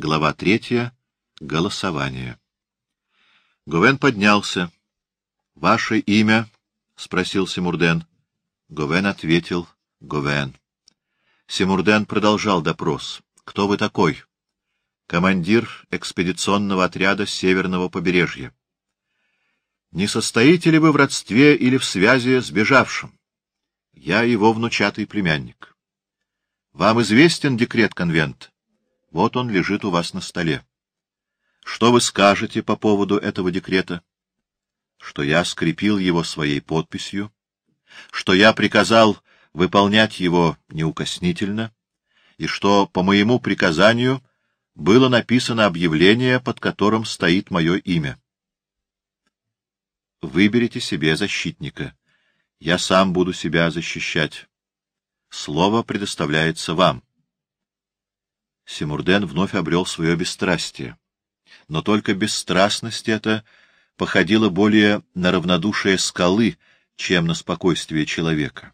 Глава третья. Голосование. Говен поднялся. — Ваше имя? — спросил Симурден. Говен ответил. — Говен. Симурден продолжал допрос. — Кто вы такой? — Командир экспедиционного отряда Северного побережья. — Не состоите ли вы в родстве или в связи с бежавшим? — Я его внучатый племянник. — Вам известен декрет конвент? Вот он лежит у вас на столе. Что вы скажете по поводу этого декрета? Что я скрепил его своей подписью, что я приказал выполнять его неукоснительно, и что по моему приказанию было написано объявление, под которым стоит мое имя. Выберите себе защитника. Я сам буду себя защищать. Слово предоставляется вам. Симурден вновь обрел свое бесстрастие но только бесстрастность эта походила более на равнодушие скалы, чем на спокойствие человека.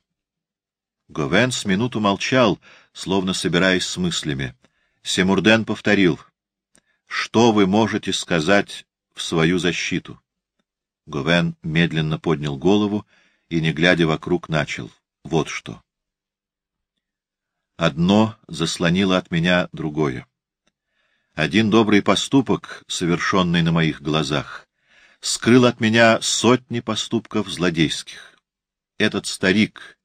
Говен с минуту молчал, словно собираясь с мыслями. Семурден повторил. — Что вы можете сказать в свою защиту? Говен медленно поднял голову и, не глядя вокруг, начал. Вот что. Одно заслонило от меня другое. Один добрый поступок, совершенный на моих глазах, скрыл от меня сотни поступков злодейских. Этот старик,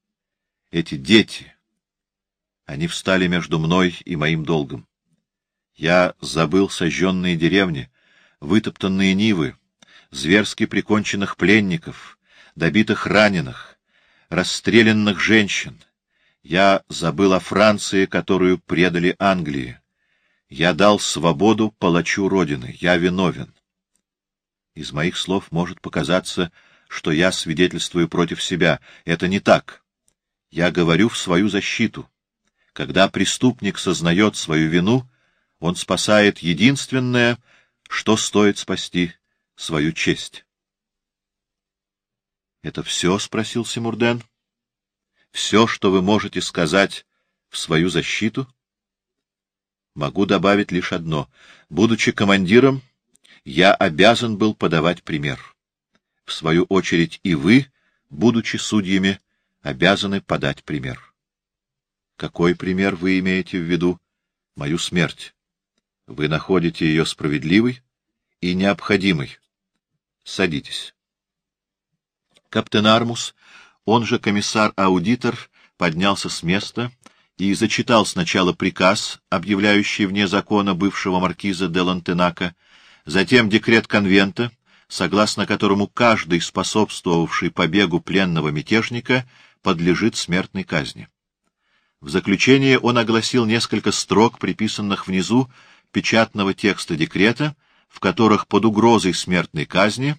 эти дети, они встали между мной и моим долгом. Я забыл сожженные деревни, вытоптанные нивы, зверски приконченных пленников, добитых раненых, расстрелянных женщин. Я забыл о Франции, которую предали Англии. Я дал свободу палачу Родины. Я виновен. Из моих слов может показаться, что я свидетельствую против себя. Это не так. Я говорю в свою защиту. Когда преступник сознает свою вину, он спасает единственное, что стоит спасти — свою честь. — Это все? — спросил Симурден. — Все, что вы можете сказать в свою защиту? — Могу добавить лишь одно. Будучи командиром, я обязан был подавать пример. В свою очередь и вы, будучи судьями, обязаны подать пример. Какой пример вы имеете в виду? Мою смерть. Вы находите ее справедливой и необходимой. Садитесь. Каптен Армус, он же комиссар-аудитор, поднялся с места и зачитал сначала приказ, объявляющий вне закона бывшего маркиза де Лантенака, затем декрет конвента, согласно которому каждый, способствовавший побегу пленного мятежника, подлежит смертной казни. В заключение он огласил несколько строк, приписанных внизу печатного текста декрета, в которых под угрозой смертной казни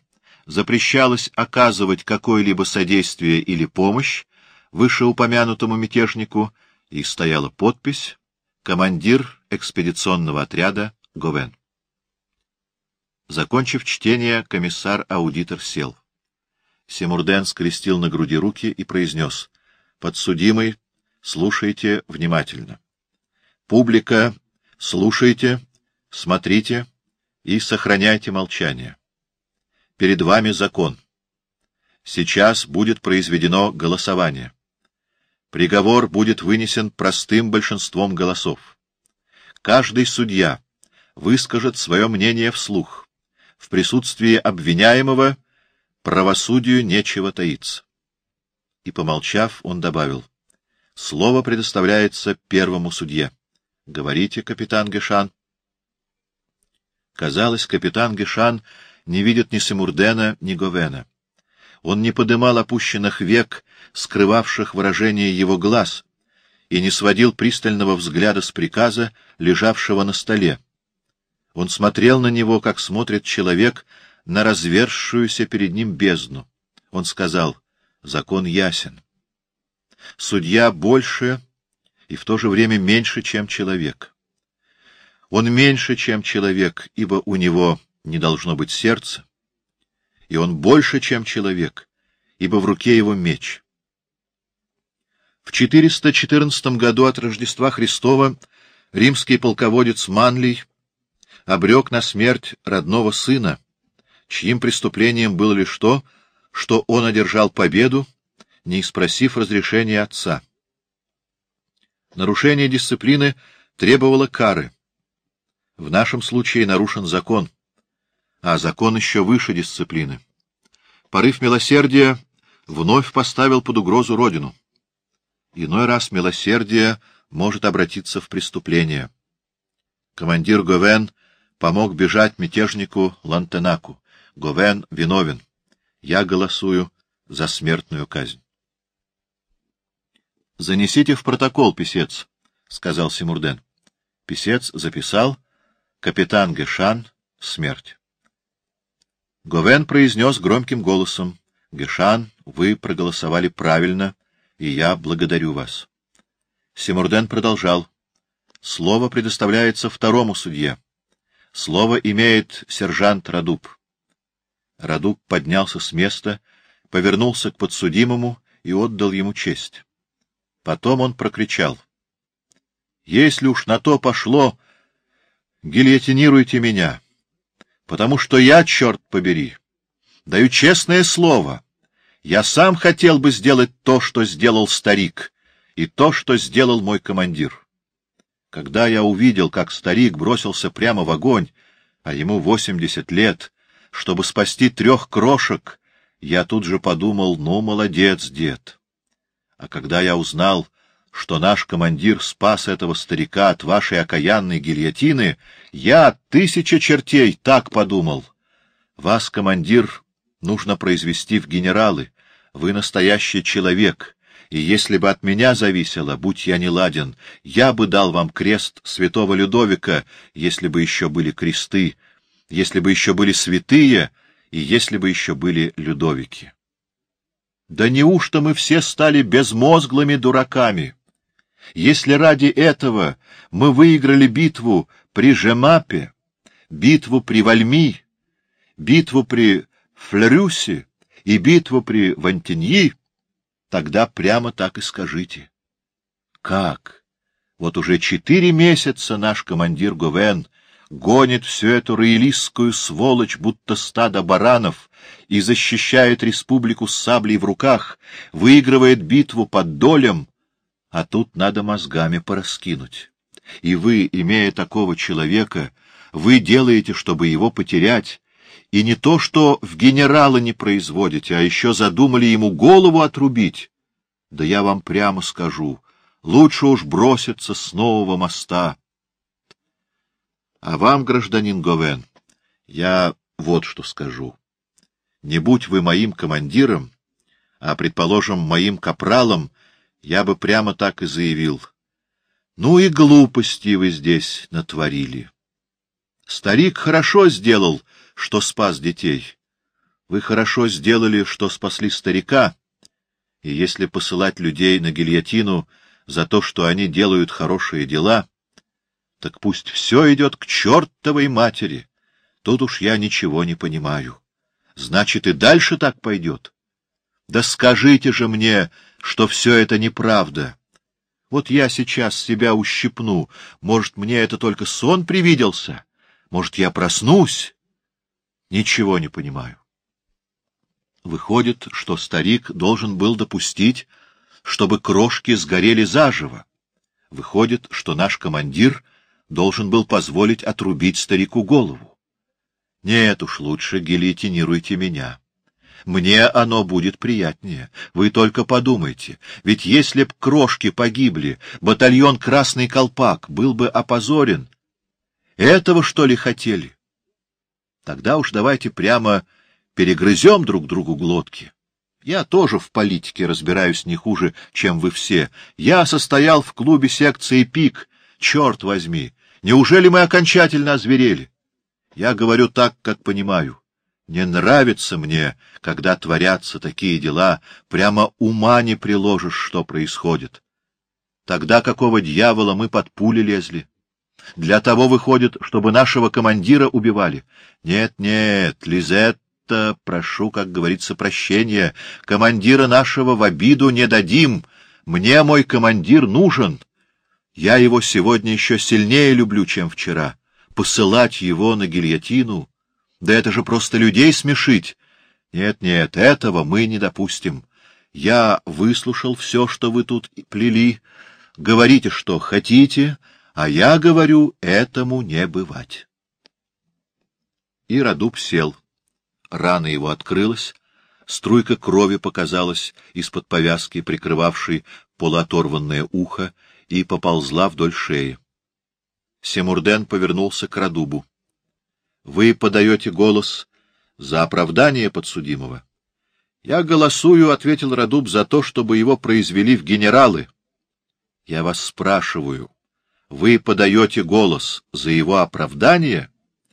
запрещалось оказывать какое-либо содействие или помощь вышеупомянутому мятежнику, и стояла подпись «Командир экспедиционного отряда Говен». Закончив чтение, комиссар-аудитор сел. Семурден скрестил на груди руки и произнес «Подсудимый, слушайте внимательно. Публика, слушайте, смотрите и сохраняйте молчание. Перед вами закон. Сейчас будет произведено голосование. Приговор будет вынесен простым большинством голосов. Каждый судья выскажет свое мнение вслух. В присутствии обвиняемого правосудию нечего таиться. И, помолчав, он добавил, «Слово предоставляется первому судье. Говорите, капитан Гешан». Казалось, капитан Гешан не видит ни Симурдена, ни Говена. Он не подымал опущенных век, скрывавших выражение его глаз, и не сводил пристального взгляда с приказа, лежавшего на столе. Он смотрел на него, как смотрит человек на разверзшуюся перед ним бездну. Он сказал, закон ясен. Судья больше и в то же время меньше, чем человек. Он меньше, чем человек, ибо у него не должно быть сердца, и он больше, чем человек, ибо в руке его меч. В 414 году от Рождества Христова римский полководец Манлий обрек на смерть родного сына, чьим преступлением было лишь то, что он одержал победу, не спросив разрешения отца. Нарушение дисциплины требовало кары. В нашем случае нарушен закон, а закон еще выше дисциплины. Порыв милосердия вновь поставил под угрозу родину. Иной раз милосердие может обратиться в преступление. Командир Говен помог бежать мятежнику Лантенаку. Говен виновен. Я голосую за смертную казнь. — Занесите в протокол, писец, — сказал Симурден. Писец записал. Капитан Гешан — смерть. Говен произнес громким голосом. — Гешан, вы проголосовали правильно, и я благодарю вас. Симурден продолжал. — Слово предоставляется второму судье. Слово имеет сержант Радуб. Радуб поднялся с места, повернулся к подсудимому и отдал ему честь. Потом он прокричал. — Если уж на то пошло, гильотинируйте меня, потому что я, черт побери, даю честное слово, я сам хотел бы сделать то, что сделал старик, и то, что сделал мой командир. Когда я увидел, как старик бросился прямо в огонь, а ему восемьдесят лет, чтобы спасти трех крошек, я тут же подумал, ну, молодец, дед. А когда я узнал, что наш командир спас этого старика от вашей окаянной гильотины, я, тысяча чертей, так подумал. Вас, командир, нужно произвести в генералы. Вы настоящий человек, и если бы от меня зависело, будь я не ладен, я бы дал вам крест святого Людовика, если бы еще были кресты, если бы еще были святые, и если бы еще были Людовики. Да неужто мы все стали безмозглыми дураками? Если ради этого мы выиграли битву при Жемапе, битву при Вальми, битву при Флерюсе и битву при Вантиньи, тогда прямо так и скажите. Как? Вот уже четыре месяца наш командир Говен гонит всю эту роялистскую сволочь, будто стадо баранов, и защищает республику с саблей в руках, выигрывает битву под долем, а тут надо мозгами пораскинуть. И вы, имея такого человека, вы делаете, чтобы его потерять, и не то, что в генерала не производите, а еще задумали ему голову отрубить. Да я вам прямо скажу, лучше уж броситься с нового моста. А вам, гражданин Говен, я вот что скажу. Не будь вы моим командиром, а, предположим, моим капралом, я бы прямо так и заявил. Ну и глупости вы здесь натворили. Старик хорошо сделал, что спас детей. Вы хорошо сделали, что спасли старика. И если посылать людей на гильотину за то, что они делают хорошие дела, так пусть все идет к чертовой матери. Тут уж я ничего не понимаю. Значит, и дальше так пойдет. Да скажите же мне, что все это неправда. Вот я сейчас себя ущипну. Может, мне это только сон привиделся? Может, я проснусь? Ничего не понимаю. Выходит, что старик должен был допустить, чтобы крошки сгорели заживо. Выходит, что наш командир должен был позволить отрубить старику голову. Нет уж, лучше гильотинируйте меня. Мне оно будет приятнее. Вы только подумайте, ведь если б крошки погибли, батальон «Красный колпак» был бы опозорен. Этого, что ли, хотели? Тогда уж давайте прямо перегрызем друг другу глотки. Я тоже в политике разбираюсь не хуже, чем вы все. Я состоял в клубе секции «Пик». Черт возьми, неужели мы окончательно озверели? Я говорю так, как понимаю. Не нравится мне, когда творятся такие дела, прямо ума не приложишь, что происходит. Тогда какого дьявола мы под пули лезли? Для того выходит, чтобы нашего командира убивали. Нет, нет, Лизетта, прошу, как говорится, прощения. Командира нашего в обиду не дадим. Мне мой командир нужен. Я его сегодня еще сильнее люблю, чем вчера. посылать его на гильотину? Да это же просто людей смешить. Нет, нет, этого мы не допустим. Я выслушал все, что вы тут плели. Говорите, что хотите, а я говорю, этому не бывать. И Радуб сел. Рана его открылась, струйка крови показалась из-под повязки, прикрывавшей полуоторванное ухо, и поползла вдоль шеи. Семурден повернулся к Радубу. — Вы подаете голос за оправдание подсудимого? — Я голосую, — ответил Радуб, — за то, чтобы его произвели в генералы. — Я вас спрашиваю, вы подаете голос за его оправдание?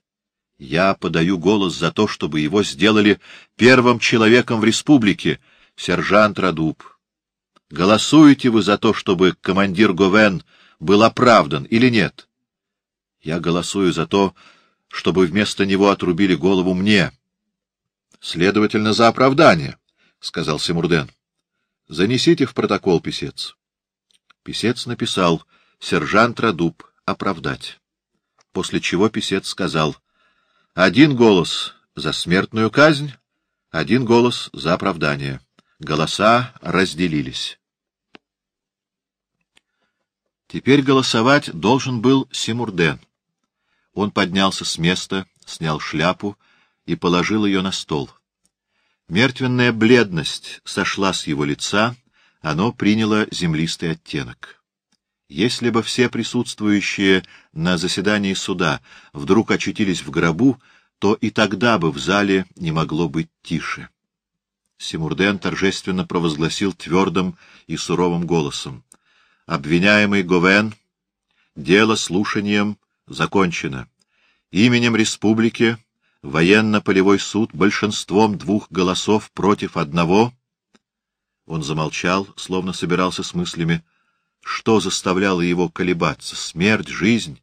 — Я подаю голос за то, чтобы его сделали первым человеком в республике, сержант Радуб. Голосуете вы за то, чтобы командир Говен был оправдан или нет? Я голосую за то, чтобы вместо него отрубили голову мне. — Следовательно, за оправдание, — сказал Симурден. — Занесите в протокол, писец. Писец написал «Сержант Радуб оправдать». После чего писец сказал «Один голос за смертную казнь, один голос за оправдание». Голоса разделились. Теперь голосовать должен был Симурден. Он поднялся с места, снял шляпу и положил ее на стол. Мертвенная бледность сошла с его лица, оно приняло землистый оттенок. Если бы все присутствующие на заседании суда вдруг очутились в гробу, то и тогда бы в зале не могло быть тише. Симурден торжественно провозгласил твердым и суровым голосом. Обвиняемый Говен, дело слушанием закончено. Именем республики военно-полевой суд большинством двух голосов против одного. Он замолчал, словно собирался с мыслями. Что заставляло его колебаться? Смерть, жизнь?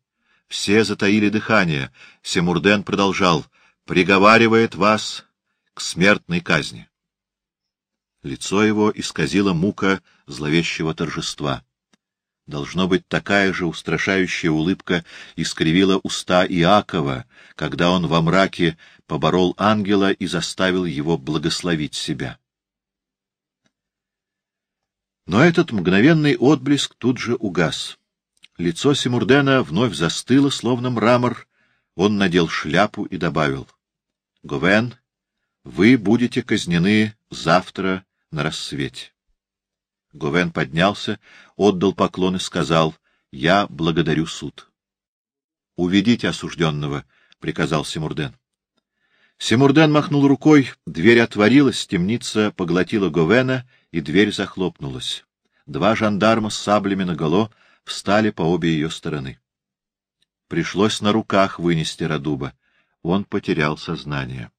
Все затаили дыхание. Семурден продолжал. «Приговаривает вас к смертной казни». Лицо его исказило мука зловещего торжества. Должно быть, такая же устрашающая улыбка искривила уста Иакова, когда он во мраке поборол ангела и заставил его благословить себя. Но этот мгновенный отблеск тут же угас. Лицо Симурдена вновь застыло, словно мрамор. Он надел шляпу и добавил. — Говен, вы будете казнены завтра на рассвете. Говен поднялся, отдал поклон и сказал, — Я благодарю суд. — Уведите осужденного, — приказал Симурден. Симурден махнул рукой, дверь отворилась, темница поглотила Говена, и дверь захлопнулась. Два жандарма с саблями наголо встали по обе ее стороны. Пришлось на руках вынести Радуба. Он потерял сознание.